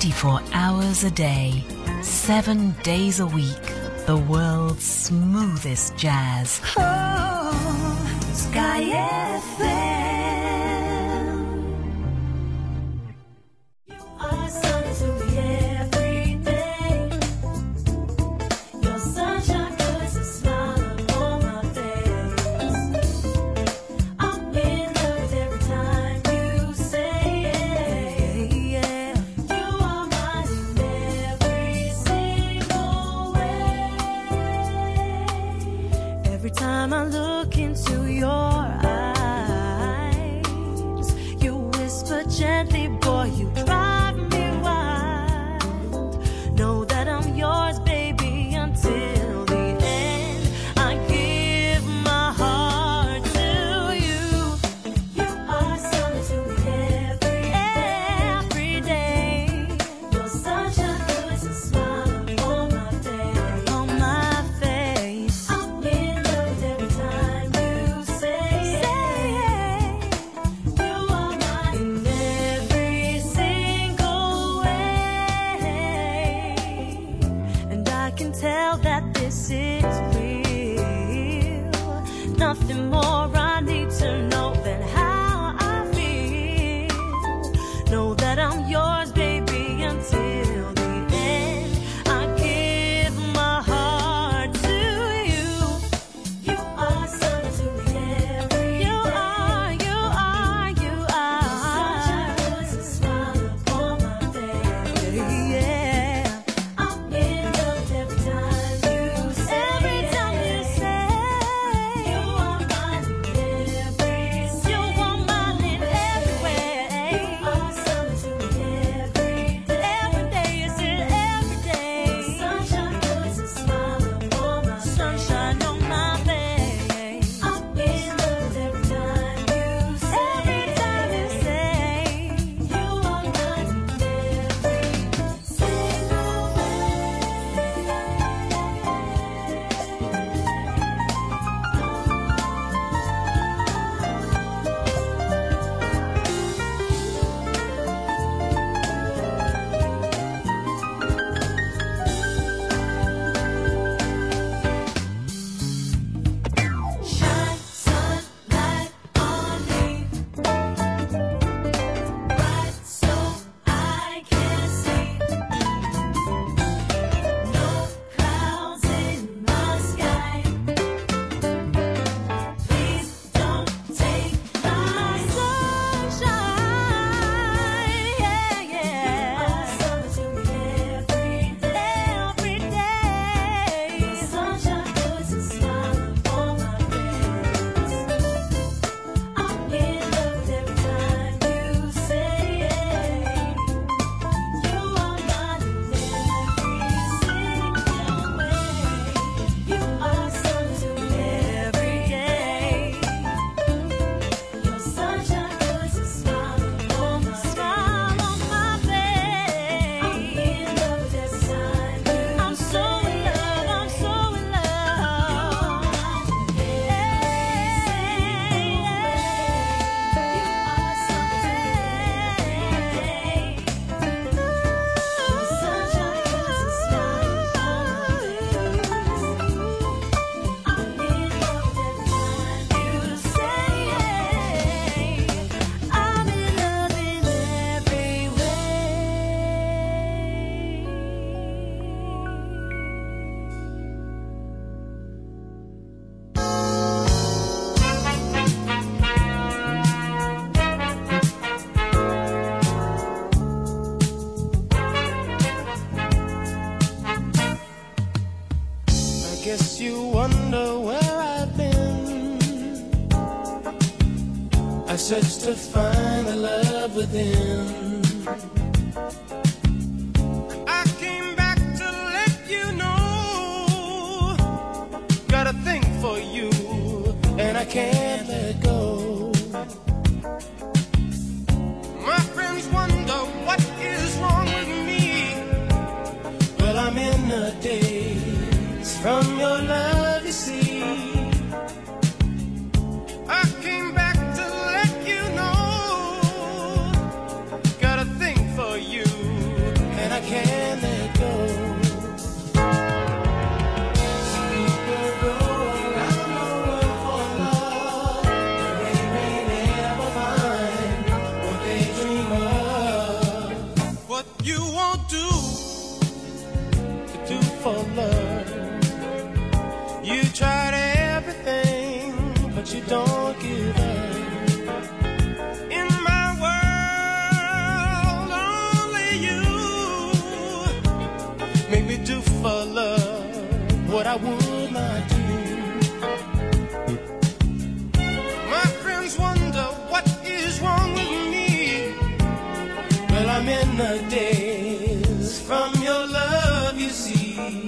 24 hours a day, 7 days a week. The world's smoothest jazz. Oh, Sky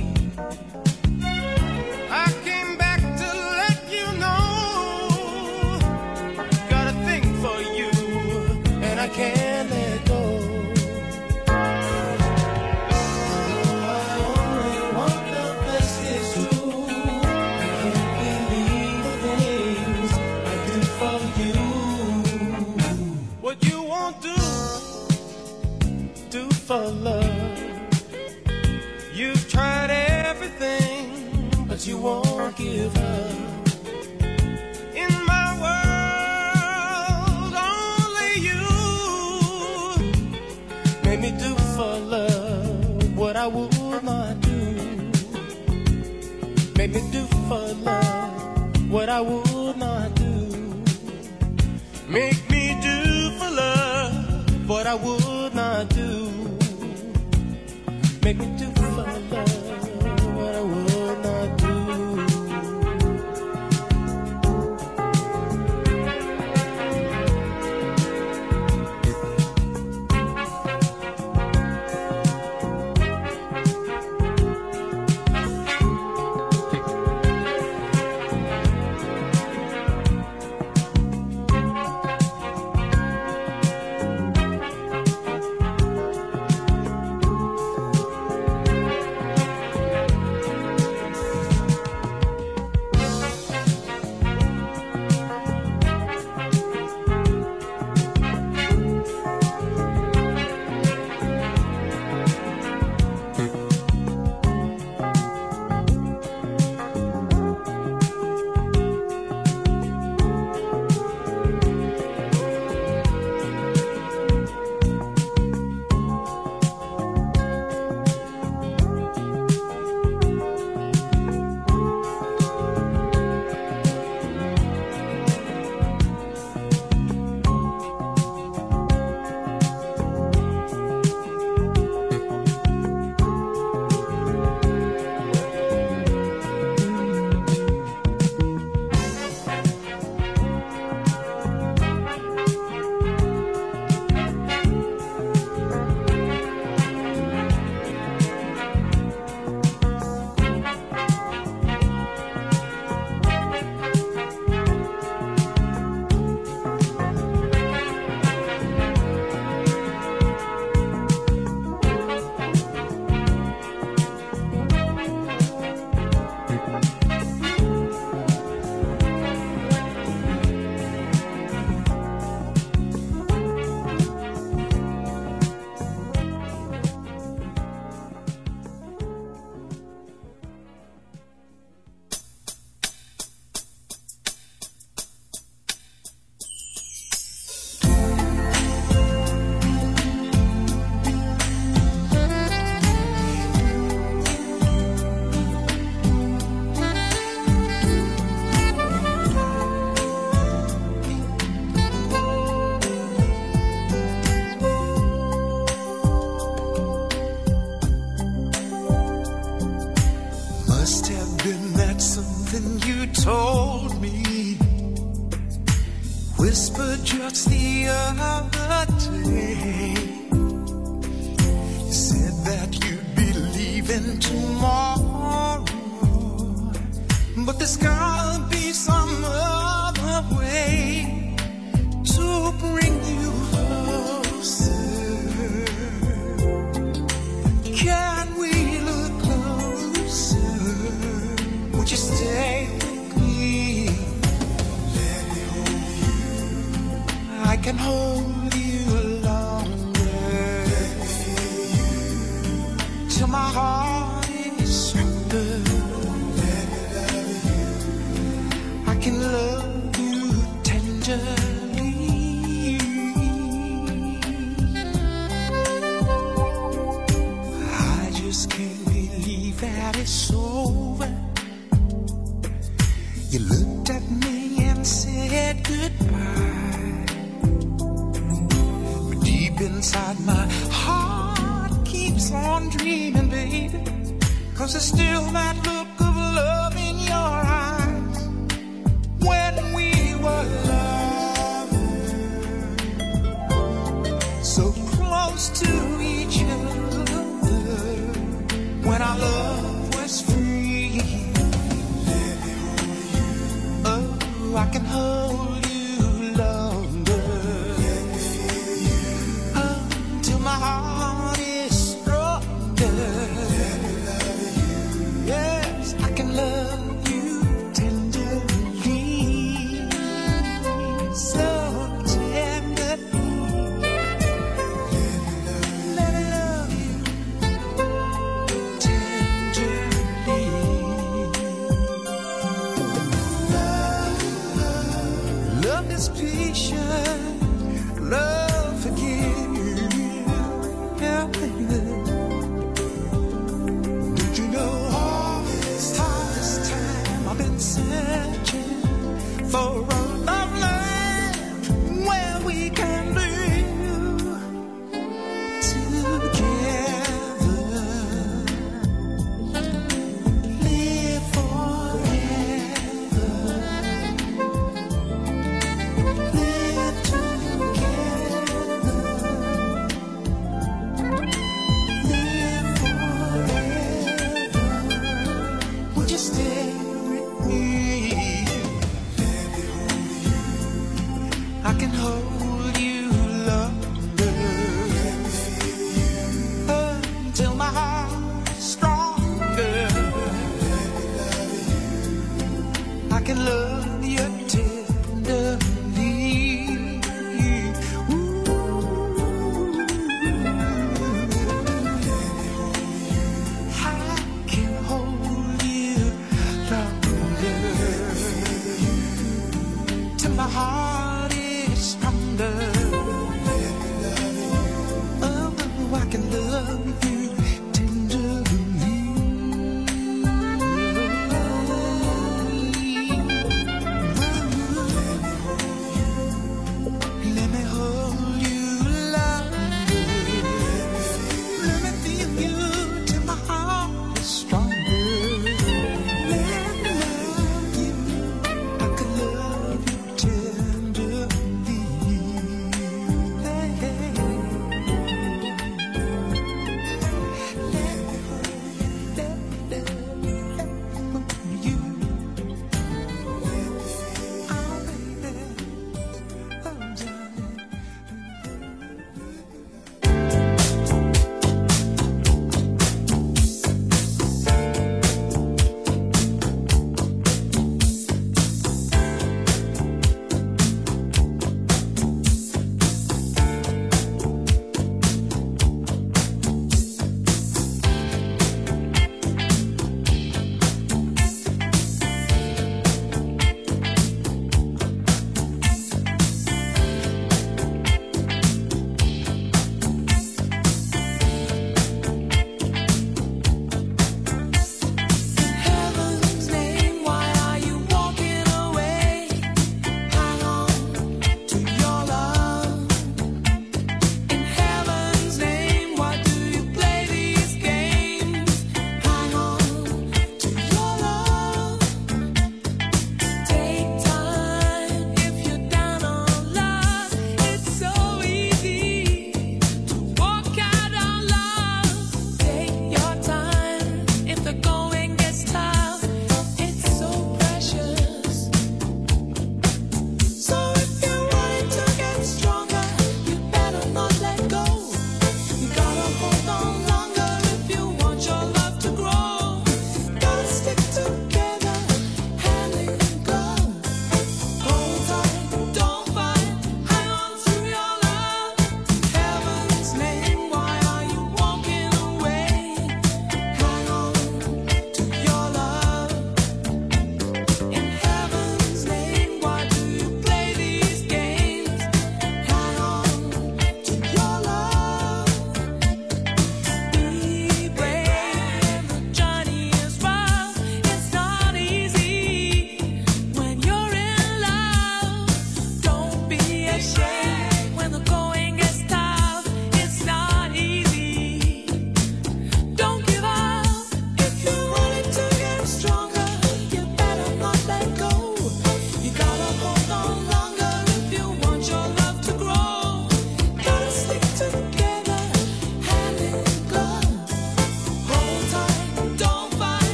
me. Made me do for love what I would not do. Make me do for love what I would not do. Make me do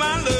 my love.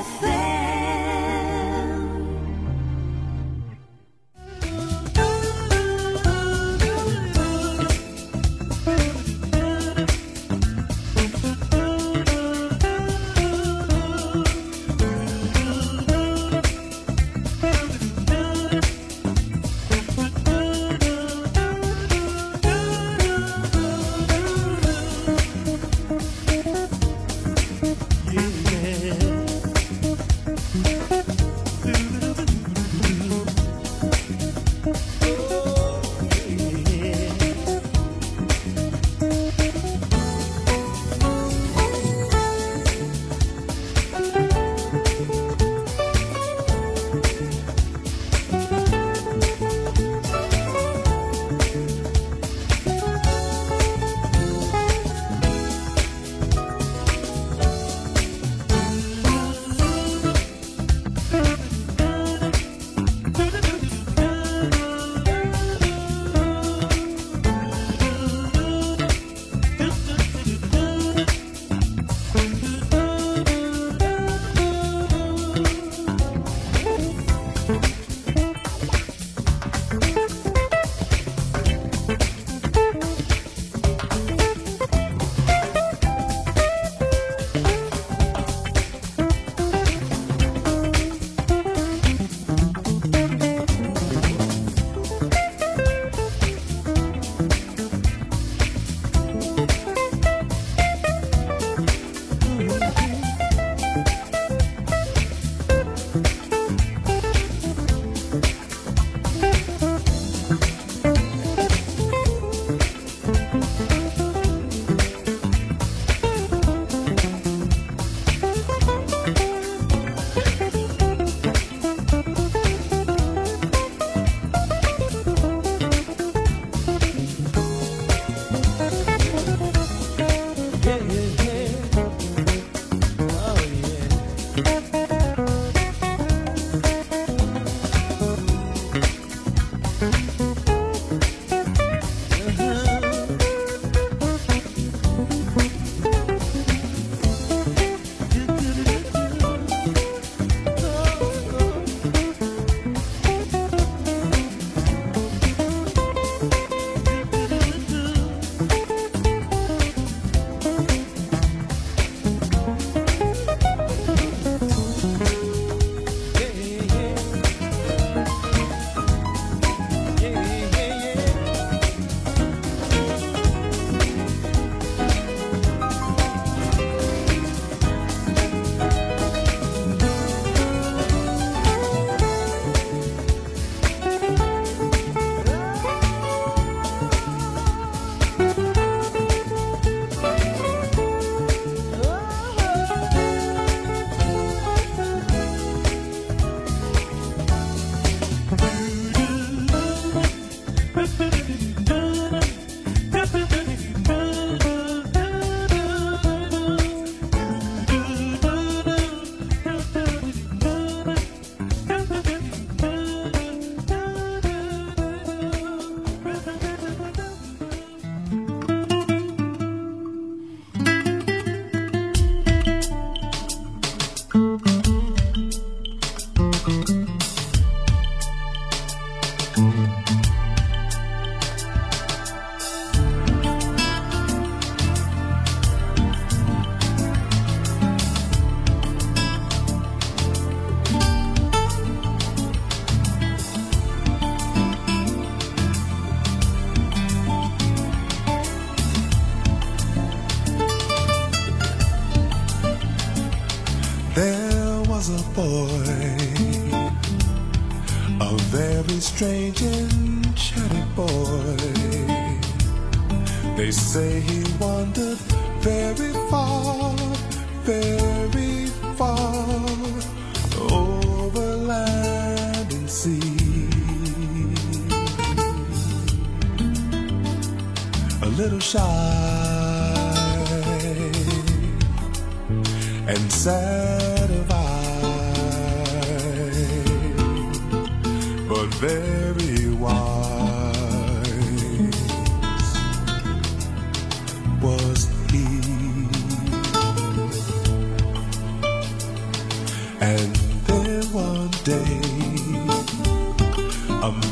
say he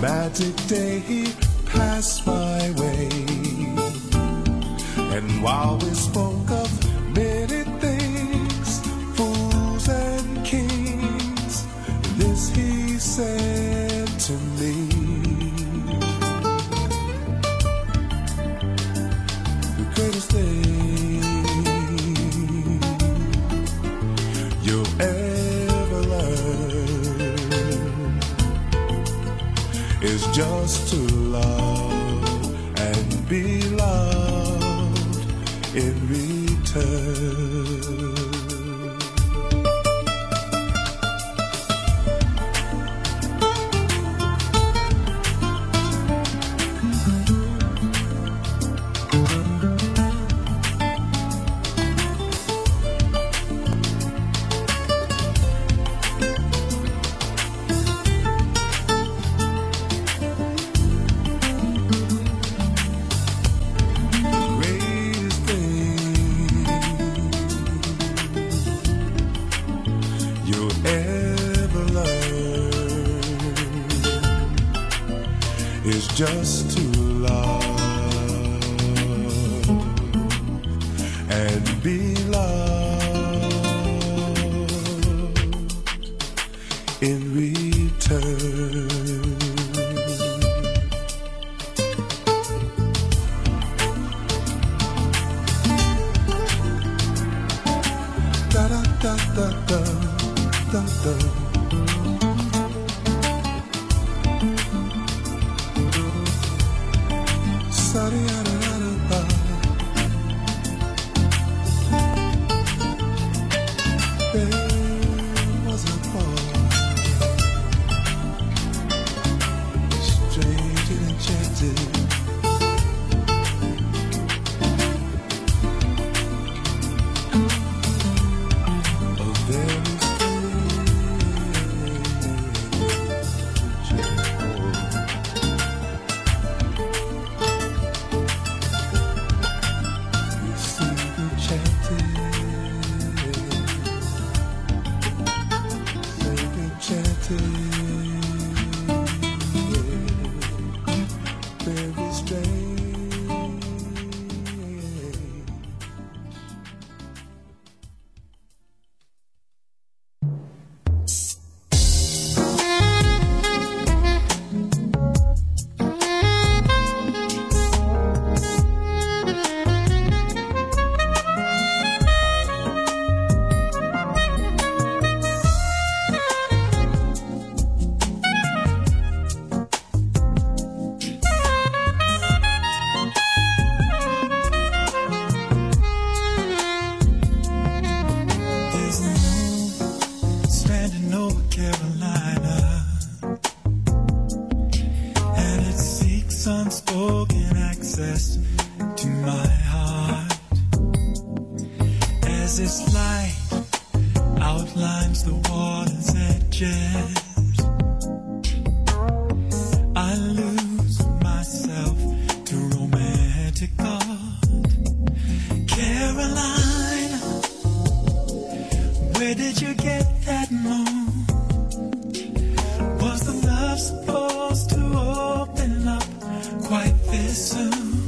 magic day passed my way. And while we spoke of just this soon.